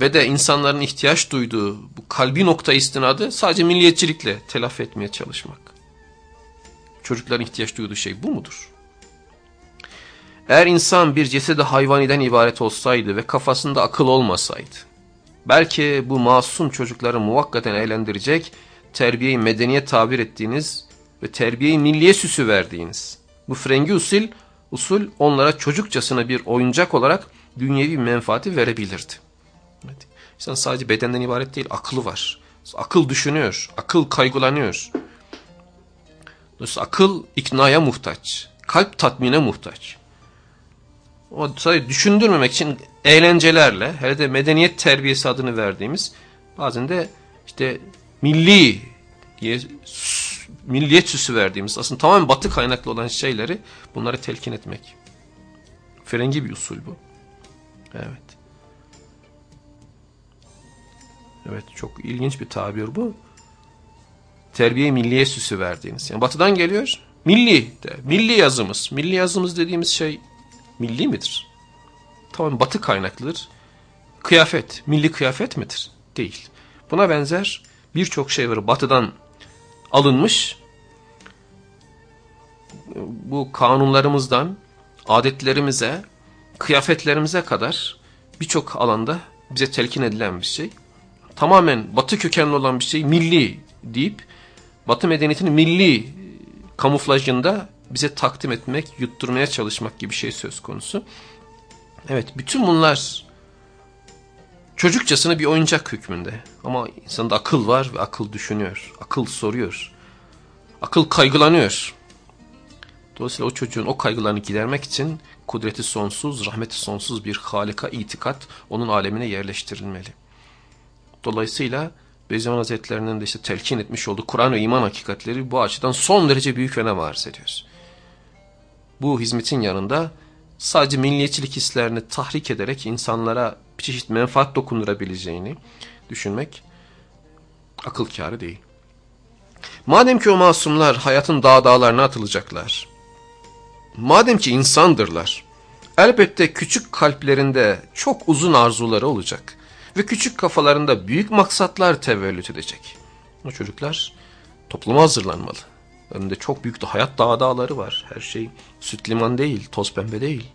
ve de insanların ihtiyaç duyduğu bu kalbi nokta istinadı sadece milliyetçilikle telafi etmeye çalışmak. Çocukların ihtiyaç duyduğu şey bu mudur? Eğer insan bir cesedi hayvaniden ibaret olsaydı ve kafasında akıl olmasaydı, belki bu masum çocukları muvakkaten eğlendirecek, terbiyeyi medeniyet tabir ettiğiniz ve terbiyeyi milliye süsü verdiğiniz, bu frengi usul, usul onlara çocukçasına bir oyuncak olarak dünyevi menfaati verebilirdi. Evet. İnsan sadece bedenden ibaret değil, aklı var. Akıl düşünüyor, akıl kaygılanıyor. Dolayısıyla akıl iknaya muhtaç, kalp tatmine muhtaç. O sadece düşündürmemek için eğlencelerle, hele de medeniyet terbiyesi adını verdiğimiz, bazen de işte milli diye milliyet süsü verdiğimiz, aslında tamamen batı kaynaklı olan şeyleri bunları telkin etmek. Frengi bir usul bu. Evet. Evet çok ilginç bir tabir bu. Terbiye milliye süsü verdiğiniz. Yani batıdan geliyor. Milli de. Milli yazımız. Milli yazımız dediğimiz şey milli midir? Tamam batı kaynaklıdır. Kıyafet. Milli kıyafet midir? Değil. Buna benzer birçok şey var. Batıdan alınmış. Bu kanunlarımızdan adetlerimize, kıyafetlerimize kadar birçok alanda bize telkin edilen bir şey tamamen batı kökenli olan bir şey milli deyip Batı medeniyetinin milli kamuflajında bize takdim etmek, yutturmaya çalışmak gibi şey söz konusu. Evet bütün bunlar çocukçasına bir oyuncak hükmünde. Ama insanda akıl var ve akıl düşünüyor, akıl soruyor, akıl kaygılanıyor. Dolayısıyla o çocuğun o kaygılarını gidermek için kudreti sonsuz, rahmeti sonsuz bir halika itikat onun alemine yerleştirilmeli. Dolayısıyla Beyzaman Hazretlerinin de işte telkin etmiş olduğu Kur'an ve iman hakikatleri bu açıdan son derece büyük önem arz ediyor. Bu hizmetin yanında sadece milliyetçilik hislerini tahrik ederek insanlara çeşit menfaat dokundurabileceğini düşünmek akıl kârı değil. Madem ki o masumlar hayatın dağ dağlarına atılacaklar, madem ki insandırlar, elbette küçük kalplerinde çok uzun arzuları olacak ve küçük kafalarında büyük maksatlar tevellüt edecek. O çocuklar topluma hazırlanmalı. Önünde çok büyük de hayat dağ dağları var. Her şey süt liman değil, toz pembe değil.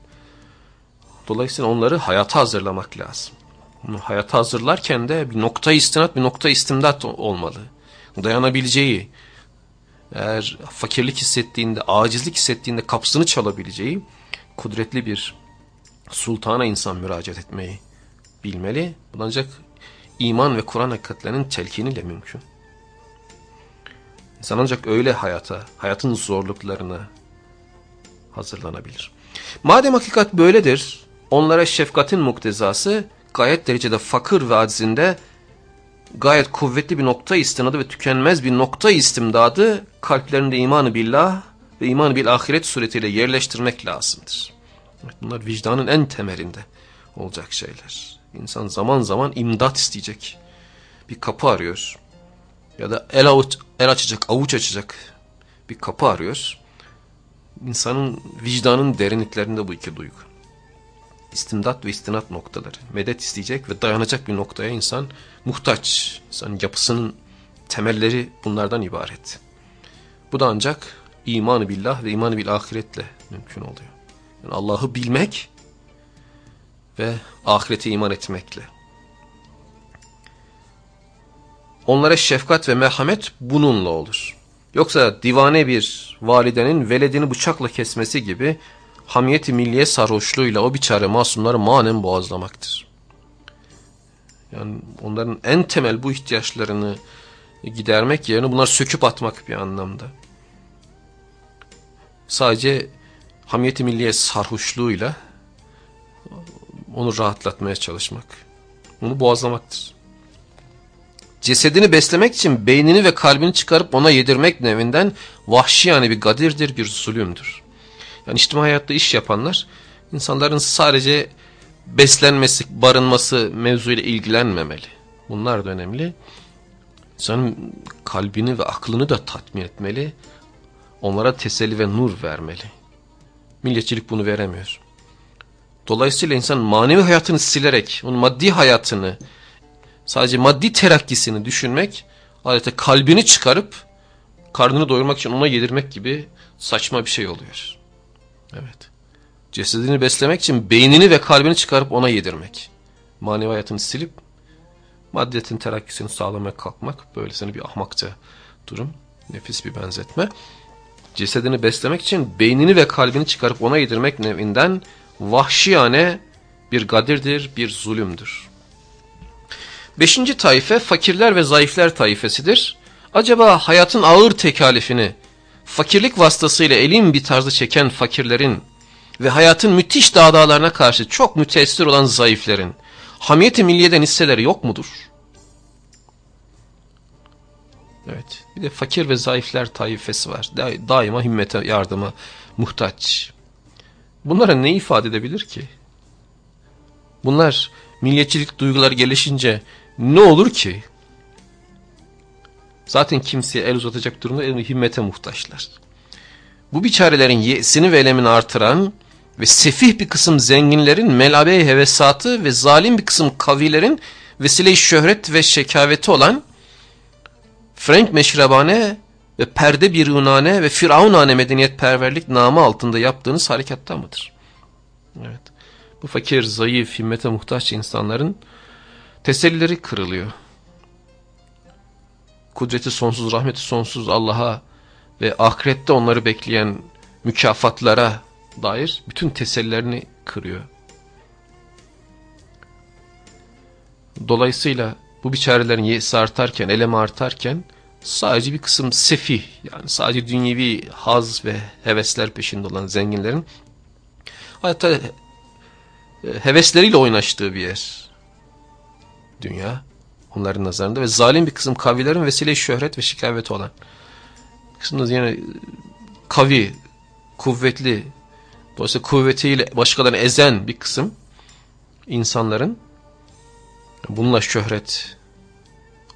Dolayısıyla onları hayata hazırlamak lazım. Bunu hayata hazırlarken de bir nokta istinat, bir nokta istimdat olmalı. Dayanabileceği, eğer fakirlik hissettiğinde, acizlik hissettiğinde kapsını çalabileceği kudretli bir sultana insan müracaat etmeyi bilmeli. Bu ancak iman ve Kur'an hakikatlerinin telkiniyle mümkün. İnsan ancak öyle hayata, hayatın zorluklarına hazırlanabilir. Madem hakikat böyledir, onlara şefkatin muktezası gayet derecede fakir ve acizinde gayet kuvvetli bir nokta istinadı ve tükenmez bir nokta istimdadı kalplerinde imanı billah ve imanı bil ahiret suretiyle yerleştirmek lazımdır. Bunlar vicdanın en temelinde olacak şeyler. İnsan zaman zaman imdat isteyecek. Bir kapı arıyor. Ya da el, avuç, el açacak, avuç açacak bir kapı arıyor. İnsanın vicdanın derinliklerinde bu iki duygu. İstimdat ve istinat noktaları. Medet isteyecek ve dayanacak bir noktaya insan muhtaç. İnsanın yapısının temelleri bunlardan ibaret. Bu da ancak imanı billah ve imanı bil ahiretle mümkün oluyor. Yani Allah'ı bilmek ve ahirete iman etmekle. Onlara şefkat ve merhamet bununla olur. Yoksa divane bir validenin veledini bıçakla kesmesi gibi hamiyeti milliye sarhoşluğuyla o biçare masumları manen boğazlamaktır. Yani onların en temel bu ihtiyaçlarını gidermek yerine bunları söküp atmak bir anlamda. Sadece hamiyeti milliye sarhoşluğuyla onu rahatlatmaya çalışmak. Onu boğazlamaktır. Cesedini beslemek için beynini ve kalbini çıkarıp ona yedirmek nevinden vahşi yani bir gadirdir, bir zulümdür. Yani içtima hayatta iş yapanlar insanların sadece beslenmesi, barınması mevzuyla ilgilenmemeli. Bunlar da önemli. İnsanın kalbini ve aklını da tatmin etmeli. Onlara teselli ve nur vermeli. Milliyetçilik bunu veremiyor. Dolayısıyla insan manevi hayatını silerek, onun maddi hayatını, sadece maddi terakkisini düşünmek, adeta kalbini çıkarıp, karnını doyurmak için ona yedirmek gibi saçma bir şey oluyor. Evet. Cesedini beslemek için beynini ve kalbini çıkarıp ona yedirmek. Manevi hayatını silip, maddiyetin terakkisini sağlamaya kalkmak, böylesine bir ahmakça durum. Nefis bir benzetme. Cesedini beslemek için beynini ve kalbini çıkarıp ona yedirmek nevinden vahşiyane bir gadirdir, bir zulümdür. Beşinci taife fakirler ve zayıflar taifesidir. Acaba hayatın ağır tekalifini fakirlik vasıtasıyla elin bir tarzı çeken fakirlerin ve hayatın müthiş dağdağlarına karşı çok müteessir olan zayıflerin hamiyeti milliyeden hisseleri yok mudur? Evet. Bir de fakir ve zayıflar taifesi var. daima himmete yardıma muhtaç. Bunlara ne ifade edebilir ki? Bunlar milliyetçilik duyguları gelişince ne olur ki? Zaten kimseye el uzatacak durumda himmete muhtaçlar. Bu biçarelerin yesini ve elemini artıran ve sefih bir kısım zenginlerin melabe hevesatı ve zalim bir kısım kavilerin vesile-i şöhret ve şekaveti olan Frank meşrebane ve perde bir Yunane ve Firavunane medeniyet perverlik namı altında yaptığınız harekatta mıdır? Evet. Bu fakir, zayıf, himmete muhtaç insanların tesellileri kırılıyor. Kudreti sonsuz, rahmeti sonsuz Allah'a ve ahirette onları bekleyen mükafatlara dair bütün tesellilerini kırıyor. Dolayısıyla bu biçarelerin yesi artarken, elemi artarken sadece bir kısım sefih yani sadece dünyevi haz ve hevesler peşinde olan zenginlerin hatta e, hevesleriyle oynaştığı bir yer. Dünya onların nazarında ve zalim bir kısım kavilerin vesile şöhret ve şikaveti olan. Kısımda yine kavi, kuvvetli, dolayısıyla kuvvetiyle başkalarını ezen bir kısım insanların bununla şöhret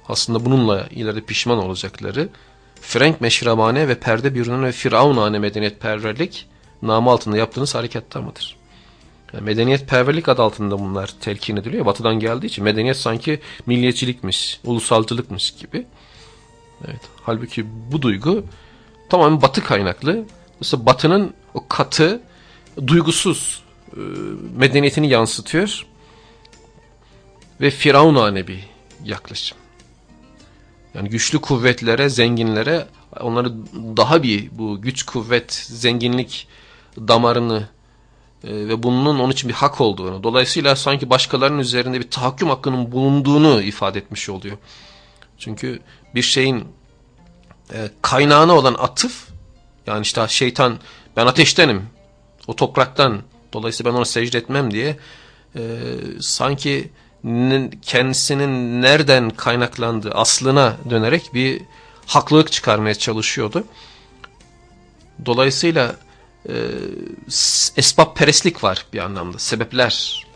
aslında bununla ileride pişman olacakları Frank meşrabane ve perde bürünen ve firavunane medeniyet perverlik namı altında yaptığınız hareketler mıdır? Yani medeniyet perverlik adı altında bunlar telkin ediliyor. Batıdan geldiği için medeniyet sanki milliyetçilikmiş, ulusalcılıkmış gibi. Evet. Halbuki bu duygu tamamen batı kaynaklı. Mesela batının o katı, duygusuz e, medeniyetini yansıtıyor. Ve firavunane bir yaklaşım. Yani güçlü kuvvetlere, zenginlere onları daha bir bu güç, kuvvet, zenginlik damarını ve bunun onun için bir hak olduğunu, dolayısıyla sanki başkalarının üzerinde bir tahakküm hakkının bulunduğunu ifade etmiş oluyor. Çünkü bir şeyin e, kaynağına olan atıf, yani işte şeytan ben ateştenim, o topraktan, dolayısıyla ben ona secde etmem diye e, sanki kendisinin nereden kaynaklandığı aslına dönerek bir haklılık çıkarmaya çalışıyordu. Dolayısıyla e, esbab perestlik var bir anlamda. Sebepler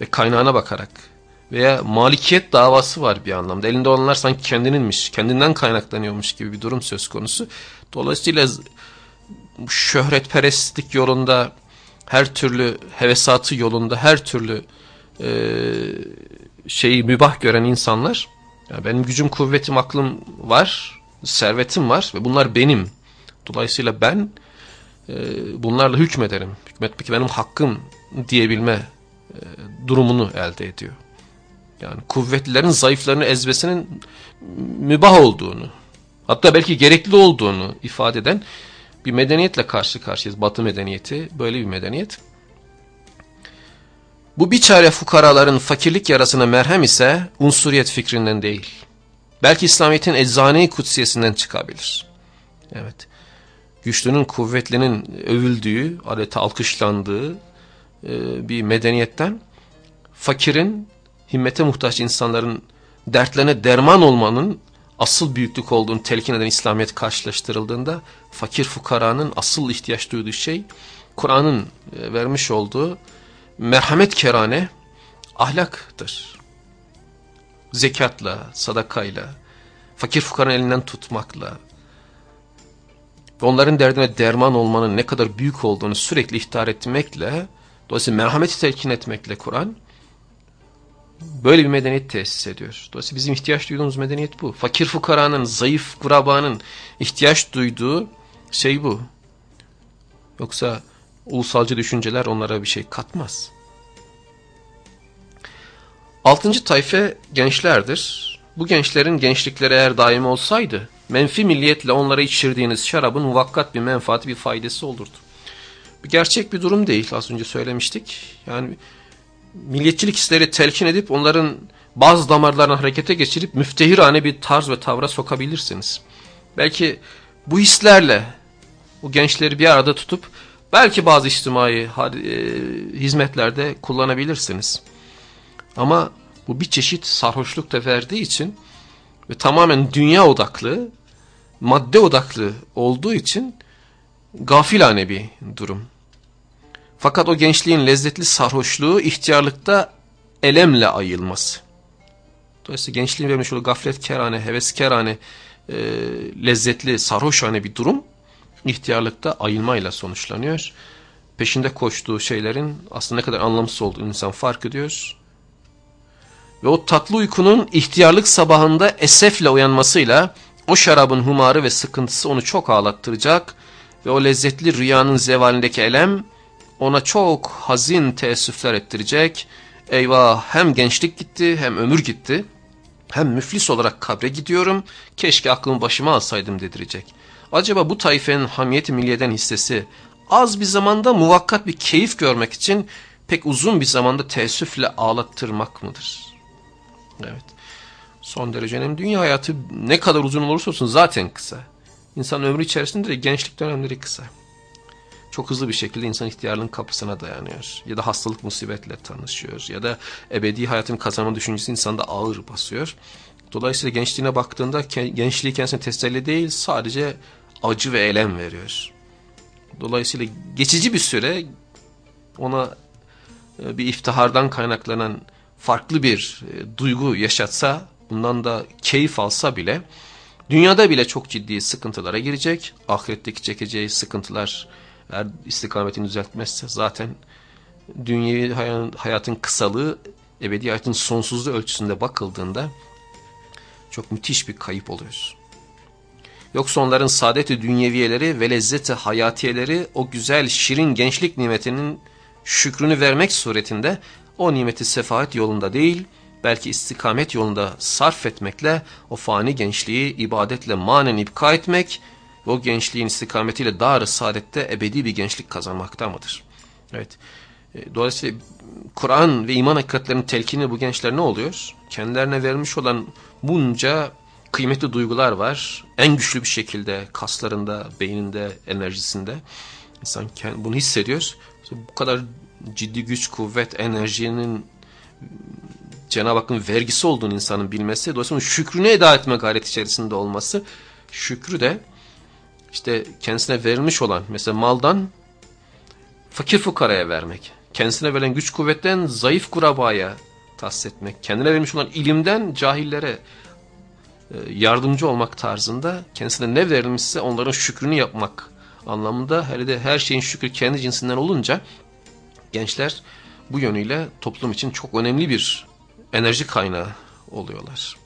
ve kaynağına bakarak veya malikiyet davası var bir anlamda. Elinde olanlar sanki kendininmiş, kendinden kaynaklanıyormuş gibi bir durum söz konusu. Dolayısıyla şöhretperestlik yolunda, her türlü hevesatı yolunda, her türlü e, şeyi mübah gören insanlar, ya benim gücüm, kuvvetim, aklım var, servetim var ve bunlar benim. Dolayısıyla ben e, bunlarla hükmederim. Hükmetmek benim hakkım diyebilme e, durumunu elde ediyor. Yani kuvvetlilerin zayıflarını ezmesinin mübah olduğunu, hatta belki gerekli olduğunu ifade eden bir medeniyetle karşı karşıyayız. Batı medeniyeti böyle bir medeniyet. Bu biçare fukaraların fakirlik yarasına merhem ise unsuriyet fikrinden değil. Belki İslamiyet'in eczane kutsiyesinden çıkabilir. Evet. Güçlünün, kuvvetlinin övüldüğü, adeta alkışlandığı e, bir medeniyetten fakirin, himmete muhtaç insanların dertlerine derman olmanın asıl büyüklük olduğunu telkin eden İslamiyet karşılaştırıldığında fakir fukaranın asıl ihtiyaç duyduğu şey Kur'an'ın e, vermiş olduğu merhamet kerane ahlaktır. Zekatla, sadakayla, fakir fukaranın elinden tutmakla, onların derdine derman olmanın ne kadar büyük olduğunu sürekli ihtar etmekle, dolayısıyla merhameti telkin etmekle Kur'an, böyle bir medeniyet tesis ediyor. Dolayısıyla bizim ihtiyaç duyduğumuz medeniyet bu. Fakir fukaranın, zayıf kurabanın ihtiyaç duyduğu şey bu. Yoksa ulusalcı düşünceler onlara bir şey katmaz. Altıncı tayfe gençlerdir. Bu gençlerin gençlikleri eğer daim olsaydı, menfi milliyetle onlara içirdiğiniz şarabın muvakkat bir menfaati, bir faydası olurdu. Bu gerçek bir durum değil, az önce söylemiştik. Yani milliyetçilik hisleri telkin edip onların bazı damarlarını harekete geçirip müftehirane bir tarz ve tavra sokabilirsiniz. Belki bu hislerle bu gençleri bir arada tutup belki bazı içtimai e, hizmetlerde kullanabilirsiniz. Ama bu bir çeşit sarhoşluk da için ve tamamen dünya odaklı, madde odaklı olduğu için gafilane bir durum. Fakat o gençliğin lezzetli sarhoşluğu ihtiyarlıkta elemle ayılması. Dolayısıyla gençliğin vermiş olduğu gafletkerane, heveskerane, e, lezzetli, sarhoşane bir durum ihtiyarlıkta ayılmayla sonuçlanıyor. Peşinde koştuğu şeylerin aslında ne kadar anlamsız olduğunu insan fark ediyor. Ve o tatlı uykunun ihtiyarlık sabahında esefle uyanmasıyla o şarabın humarı ve sıkıntısı onu çok ağlattıracak ve o lezzetli rüyanın zevalindeki elem ona çok hazin teessüfler ettirecek. Eyvah hem gençlik gitti hem ömür gitti. Hem müflis olarak kabre gidiyorum, keşke aklımı başıma alsaydım dedirecek. Acaba bu taifenin hamiyeti milliyeden hissesi az bir zamanda muvakkat bir keyif görmek için pek uzun bir zamanda teessüfle ağlattırmak mıdır? Evet. Son derece önemli. Dünya hayatı ne kadar uzun olursa olsun zaten kısa. İnsan ömrü içerisinde de gençlik dönemleri kısa. Çok hızlı bir şekilde insan ihtiyarlığın kapısına dayanıyor. Ya da hastalık musibetle tanışıyor. Ya da ebedi hayatın kazanma düşüncesi insanda ağır basıyor. Dolayısıyla gençliğine baktığında gençliği kendisine teselli değil sadece acı ve elem veriyor. Dolayısıyla geçici bir süre ona e, bir iftihardan kaynaklanan farklı bir e, duygu yaşatsa, bundan da keyif alsa bile dünyada bile çok ciddi sıkıntılara girecek. Ahiretteki çekeceği sıkıntılar eğer istikametini düzeltmezse zaten dünyevi hayatın kısalığı ebedi hayatın sonsuzluğu ölçüsünde bakıldığında çok müthiş bir kayıp oluyor. Yoksa onların saadeti dünyeviyeleri ve lezzeti hayatiyeleri o güzel şirin gençlik nimetinin şükrünü vermek suretinde o nimeti sefahet yolunda değil belki istikamet yolunda sarf etmekle o fani gençliği ibadetle manen ipka etmek ve o gençliğin istikametiyle dar saadette ebedi bir gençlik kazanmakta mıdır? Evet. E, dolayısıyla Kur'an ve iman hakikatlerinin telkini bu gençler ne oluyor? Kendilerine vermiş olan bunca kıymetli duygular var. En güçlü bir şekilde kaslarında, beyninde, enerjisinde. İnsan bunu hissediyor. Bu kadar ciddi güç, kuvvet, enerjinin Cenab-ı Hakk'ın vergisi olduğunu insanın bilmesi, dolayısıyla şükrünü eda etme gayret içerisinde olması, şükrü de işte kendisine verilmiş olan, mesela maldan fakir fukaraya vermek, kendisine verilen güç kuvvetten zayıf kurabaya tahsis etmek, kendine vermiş olan ilimden cahillere e, yardımcı olmak tarzında kendisine ne verilmişse onların şükrünü yapmak anlamında her şeyin şükrü kendi cinsinden olunca gençler bu yönüyle toplum için çok önemli bir enerji kaynağı oluyorlar.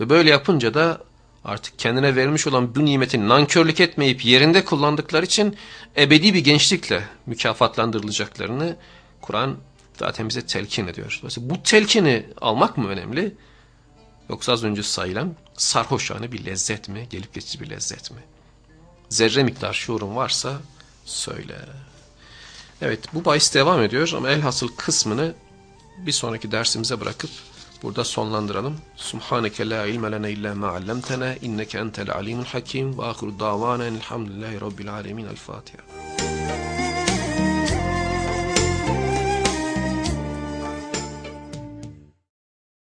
Ve böyle yapınca da artık kendine vermiş olan bu nimetin nankörlük etmeyip yerinde kullandıkları için ebedi bir gençlikle mükafatlandırılacaklarını Kur'an zaten bize telkin ediyor. Dolayısıyla bu telkini almak mı önemli? Yoksa az önce sayılan sarhoşane bir lezzet mi? Gelip geçici bir lezzet mi? Zerre miktar şuurun varsa söyle. Evet bu bahis devam ediyor ama elhasıl kısmını bir sonraki dersimize bırakıp burada sonlandıralım. Subhaneke la ilme lene illa ma allamtena inneke entel alimul hakim ve ahiru davana elhamdülillahi rabbil alemin. El Fatiha.